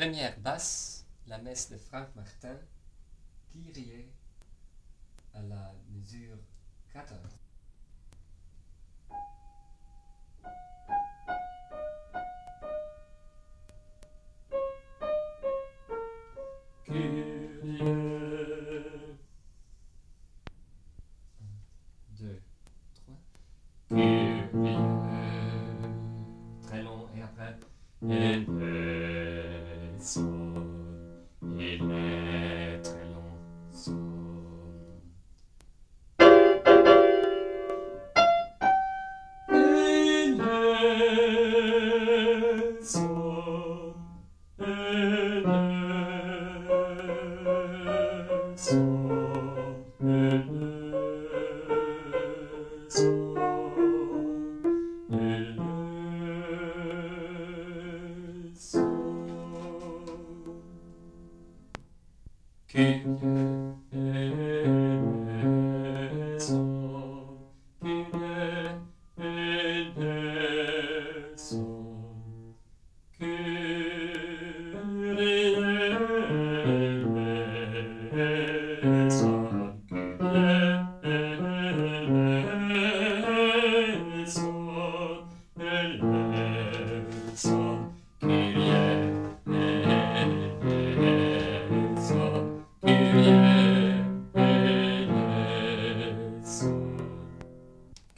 première basse, la messe de Franck Martin, Kyrie à la mesure 14. Records.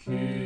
King.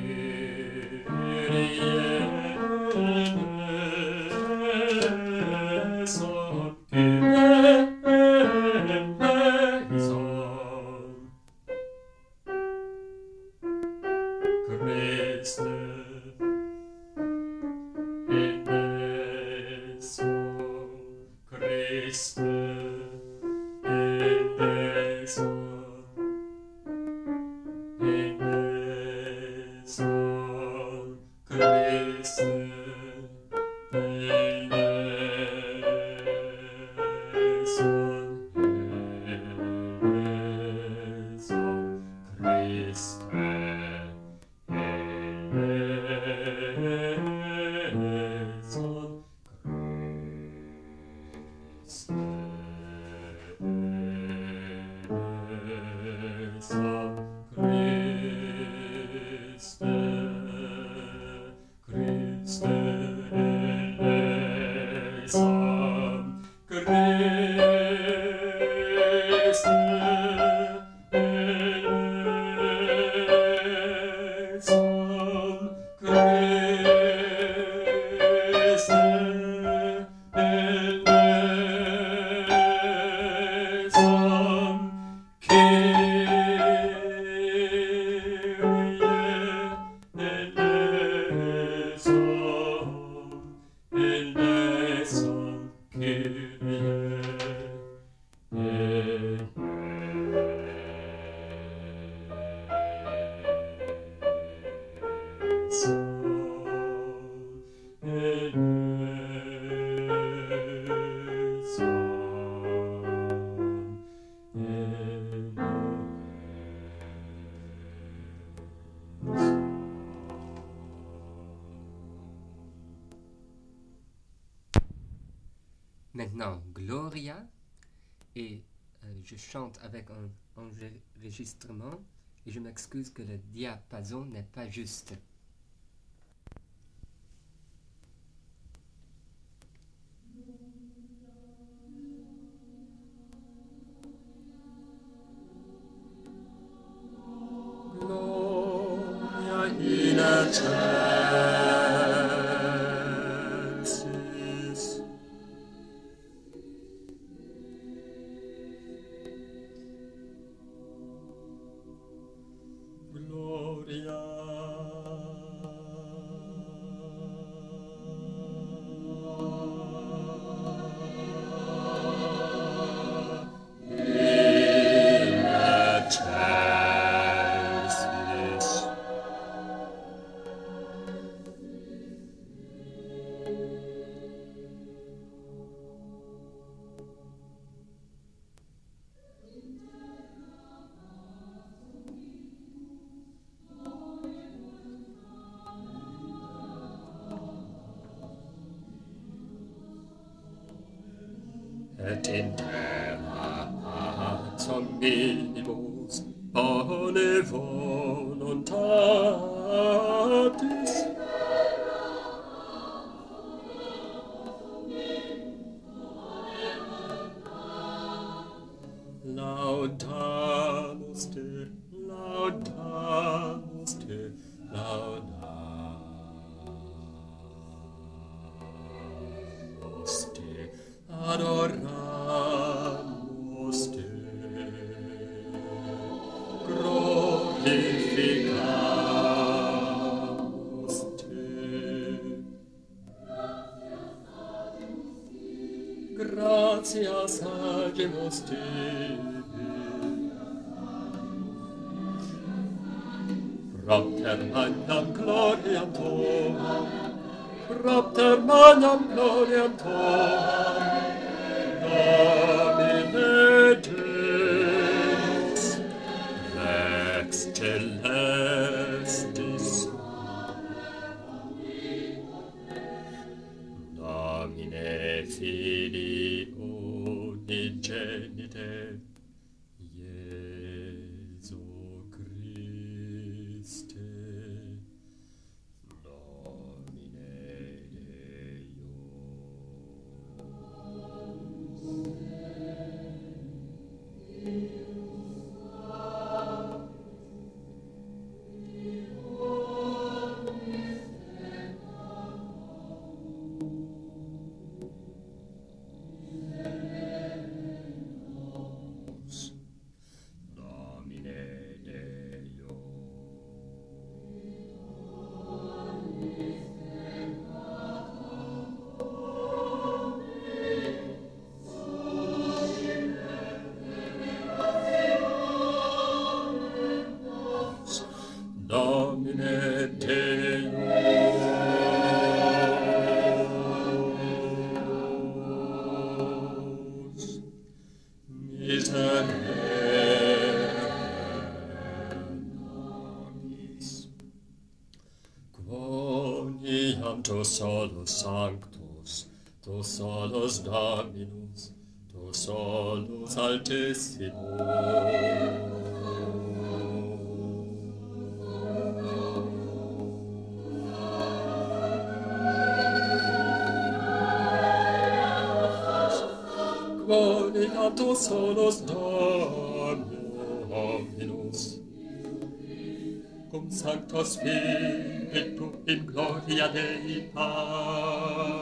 day. avec un enregistrement et je m'excuse que le diapason n'est pas juste. et in terra ad omnibus bone voluntatis Propter magnam gloriam tuam, propter magnam gloriam tuam, solus sanctus, tu solus Dominus, tu solus altissimo. tu solus Dominus, cum sancto spiritus, perpetuum in gloria Dei Patris,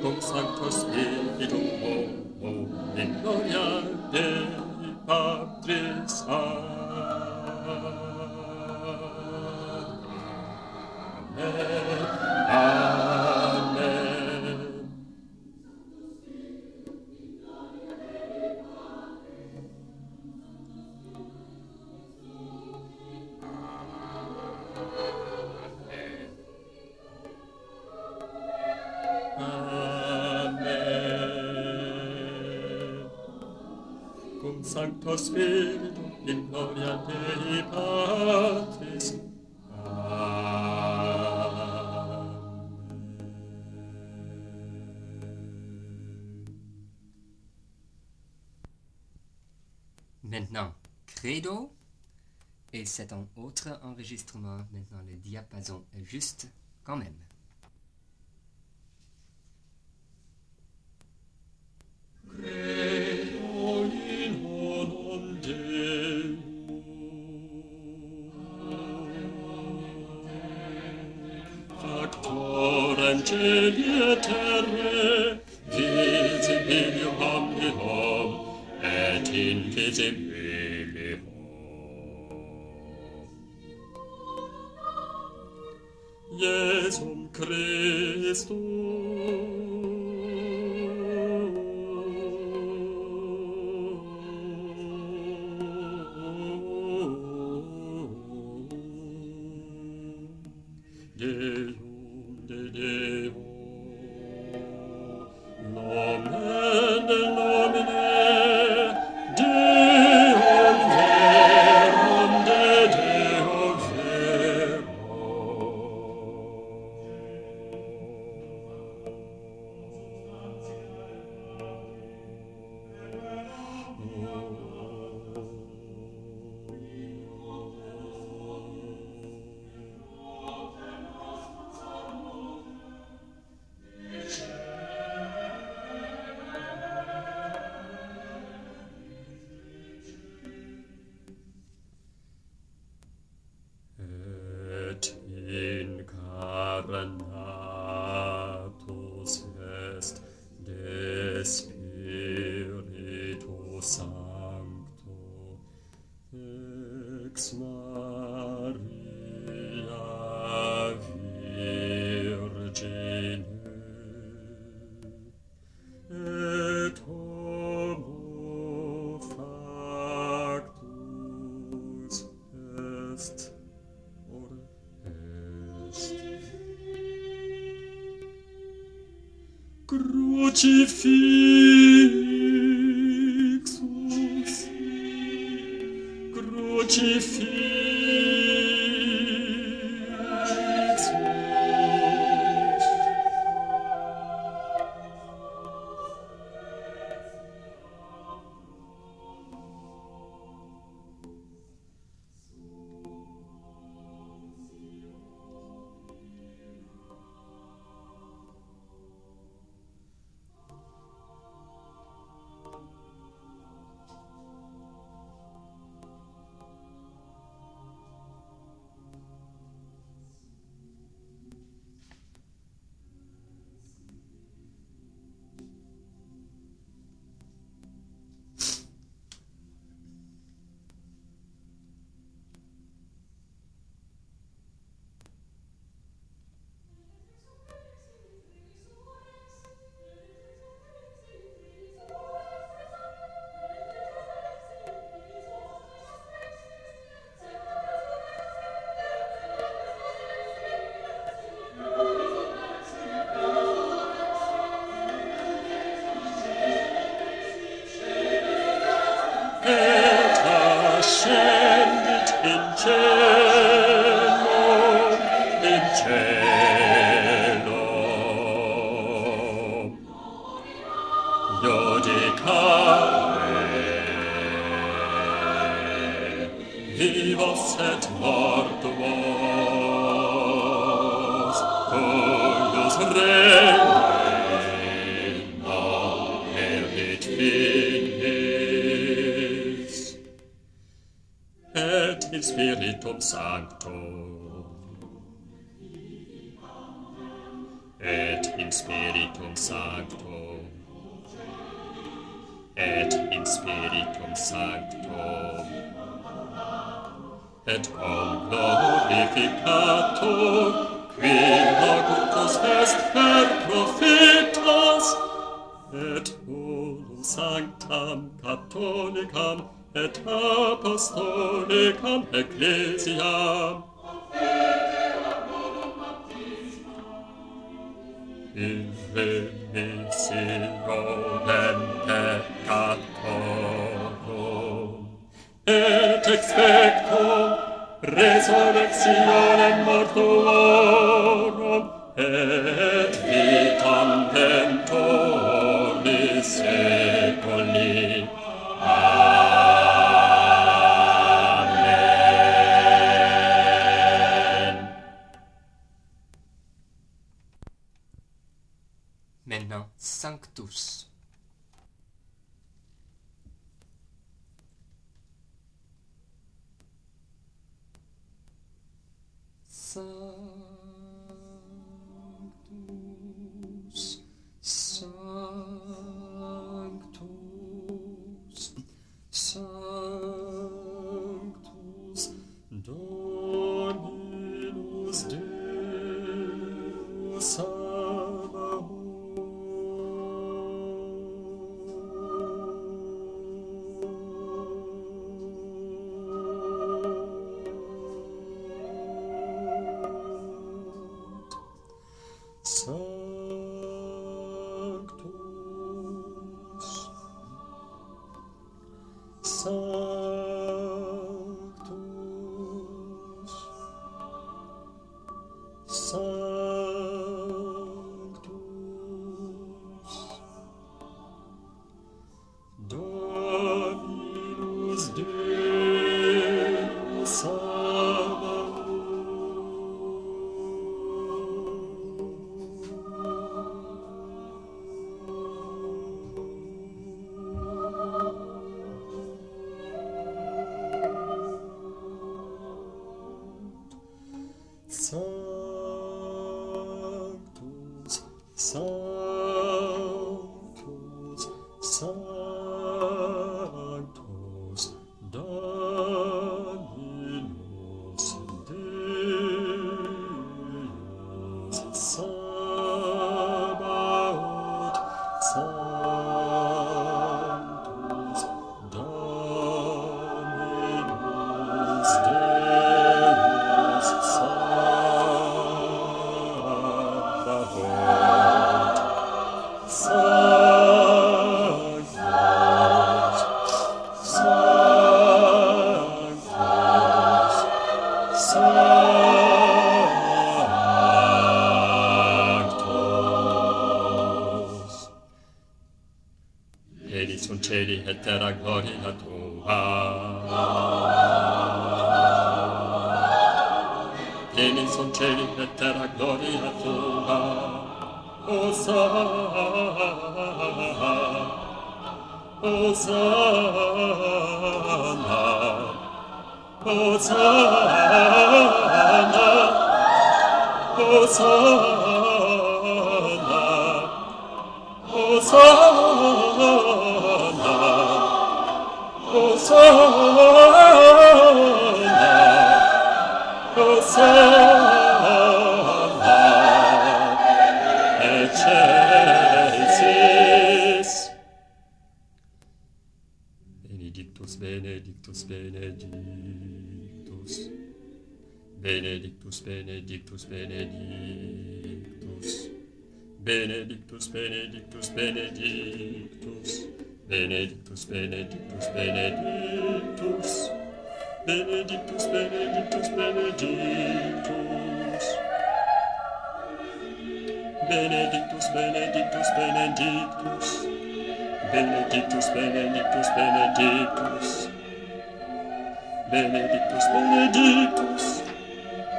cum Sancto Spiritum Homo, in gloria Dei Patris Amen. Sancto in gloria. Maintenant, credo. Et c'est un autre enregistrement. Maintenant, le diapason est juste quand même. celie terre, visibile omnium, et invisibile mortifique. et morto vos, coius regna erit finis. Et in spiritum sancto, et in spiritum sancto, et in spiritum sancto, et quam glorificato qui locutus est per profitas, et unum sanctam catholicam et apostolicam ecclesiam. In remissionem peccatorum, et expect resurrectionem mortuorum et Hosanna, Hosanna, Hosanna, Hosanna. benedictus benedictus. Benedictus benedictus benedictus. Benedictus benedictus benedictus. Benedictus benedictus benedictus. Benedictus benedictus benedictus. Benedictus benedictus benedictus. Benedictus benedictus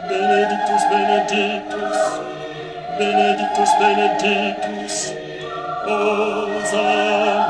benedictus benedictus. Benedictus benedictus. Hosanna.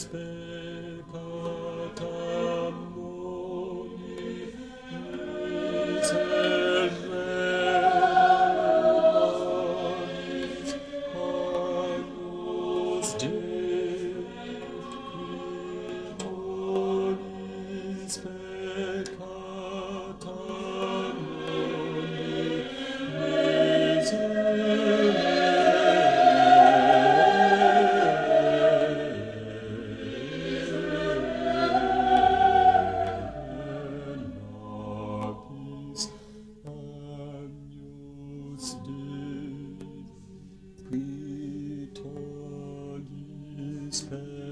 space. Amen.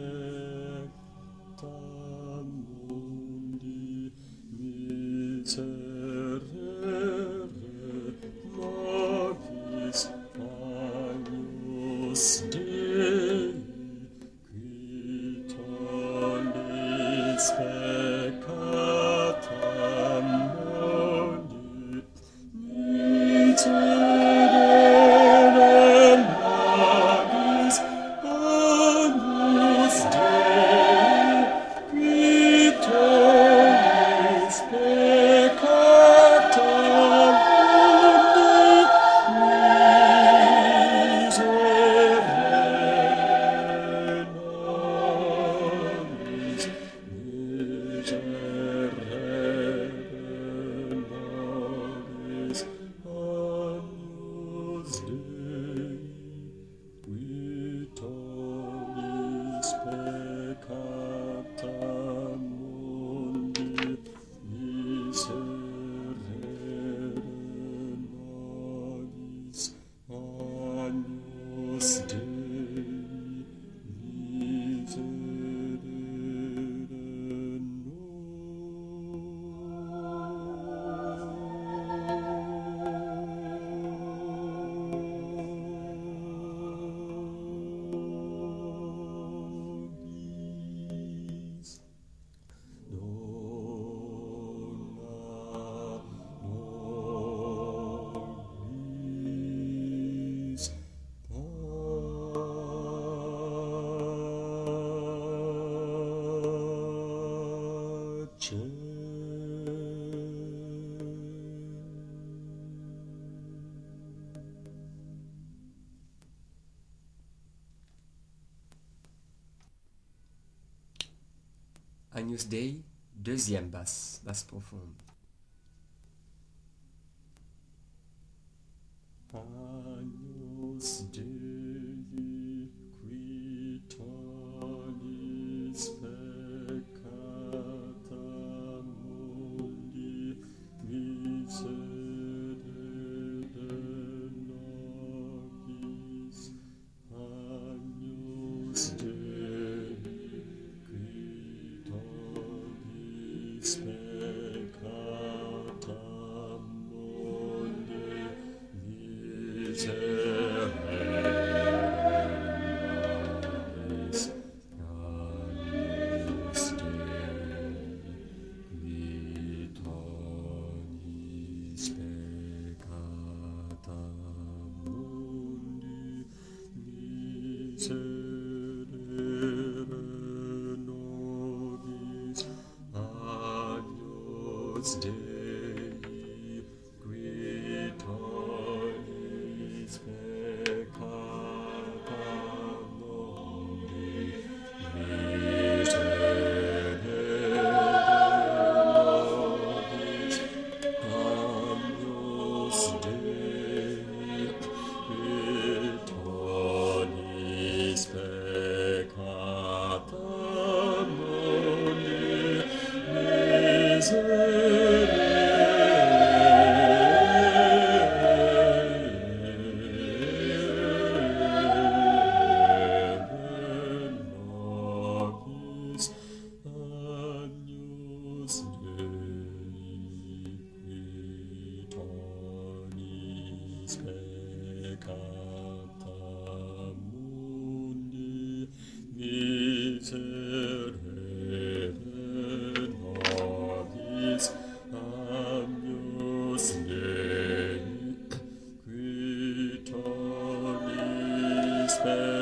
Dei, deuxième basse, basse profonde. stay.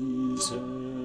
Jesus.